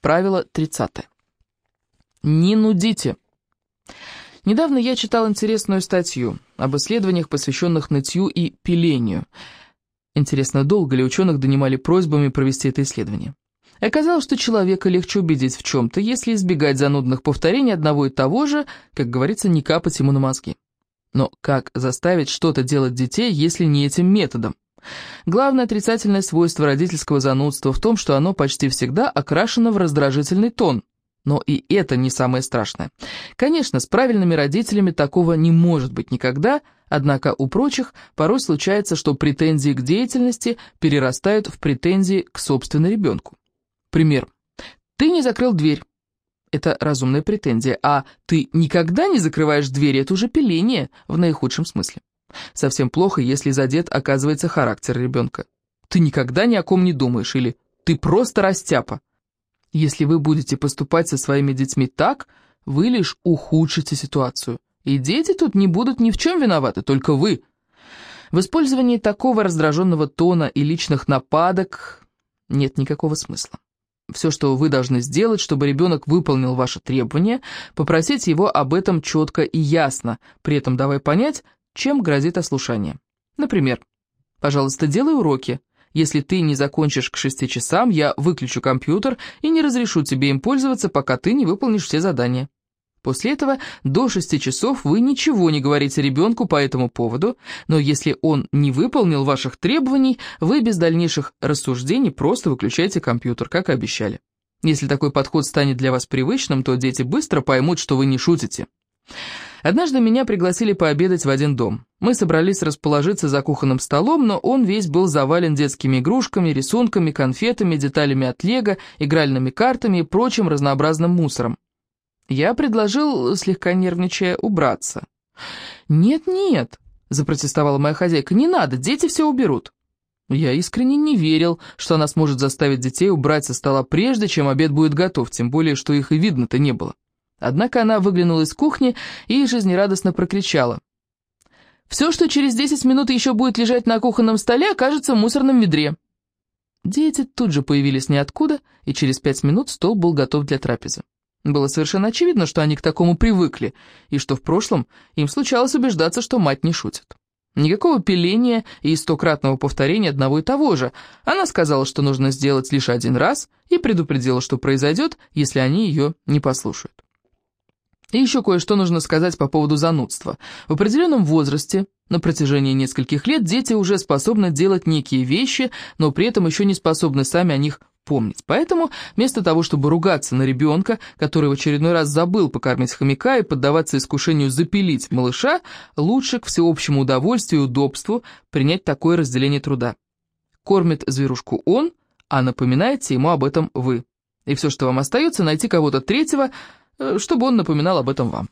Правило 30. Не нудите. Недавно я читал интересную статью об исследованиях, посвященных нытью и пилению. Интересно, долго ли ученых донимали просьбами провести это исследование? Оказалось, что человека легче убедить в чем-то, если избегать занудных повторений одного и того же, как говорится, не капать ему на мозги. Но как заставить что-то делать детей, если не этим методом? Главное отрицательное свойство родительского занудства в том, что оно почти всегда окрашено в раздражительный тон. Но и это не самое страшное. Конечно, с правильными родителями такого не может быть никогда, однако у прочих порой случается, что претензии к деятельности перерастают в претензии к собственной ребенку. Пример. Ты не закрыл дверь. Это разумная претензия, а ты никогда не закрываешь дверь, это уже пиление в наихудшем смысле. Совсем плохо, если задет оказывается характер ребенка. Ты никогда ни о ком не думаешь, или ты просто растяпа. Если вы будете поступать со своими детьми так, вы лишь ухудшите ситуацию. И дети тут не будут ни в чем виноваты, только вы. В использовании такого раздраженного тона и личных нападок нет никакого смысла. Все, что вы должны сделать, чтобы ребенок выполнил ваши требования, попросить его об этом четко и ясно, при этом давай понять, чем грозит ослушание. Например, «Пожалуйста, делай уроки. Если ты не закончишь к шести часам, я выключу компьютер и не разрешу тебе им пользоваться, пока ты не выполнишь все задания». После этого до шести часов вы ничего не говорите ребенку по этому поводу, но если он не выполнил ваших требований, вы без дальнейших рассуждений просто выключаете компьютер, как и обещали. Если такой подход станет для вас привычным, то дети быстро поймут, что вы не шутите. Однажды меня пригласили пообедать в один дом. Мы собрались расположиться за кухонным столом, но он весь был завален детскими игрушками, рисунками, конфетами, деталями от лего, игральными картами и прочим разнообразным мусором. Я предложил, слегка нервничая, убраться. «Нет-нет», — запротестовала моя хозяйка, — «не надо, дети все уберут». Я искренне не верил, что она сможет заставить детей убрать со стола прежде, чем обед будет готов, тем более, что их и видно-то не было. Однако она выглянула из кухни и жизнерадостно прокричала. «Все, что через десять минут еще будет лежать на кухонном столе, окажется в мусорном ведре». Дети тут же появились ниоткуда, и через пять минут стол был готов для трапезы. Было совершенно очевидно, что они к такому привыкли, и что в прошлом им случалось убеждаться, что мать не шутит. Никакого пиления и стократного повторения одного и того же. Она сказала, что нужно сделать лишь один раз, и предупредила, что произойдет, если они ее не послушают. И еще кое-что нужно сказать по поводу занудства. В определенном возрасте, на протяжении нескольких лет, дети уже способны делать некие вещи, но при этом еще не способны сами о них помнить. Поэтому вместо того, чтобы ругаться на ребенка, который в очередной раз забыл покормить хомяка и поддаваться искушению запилить малыша, лучше к всеобщему удовольствию и удобству принять такое разделение труда. Кормит зверушку он, а напоминаете ему об этом вы. И все, что вам остается, найти кого-то третьего, чтобы он напоминал об этом вам.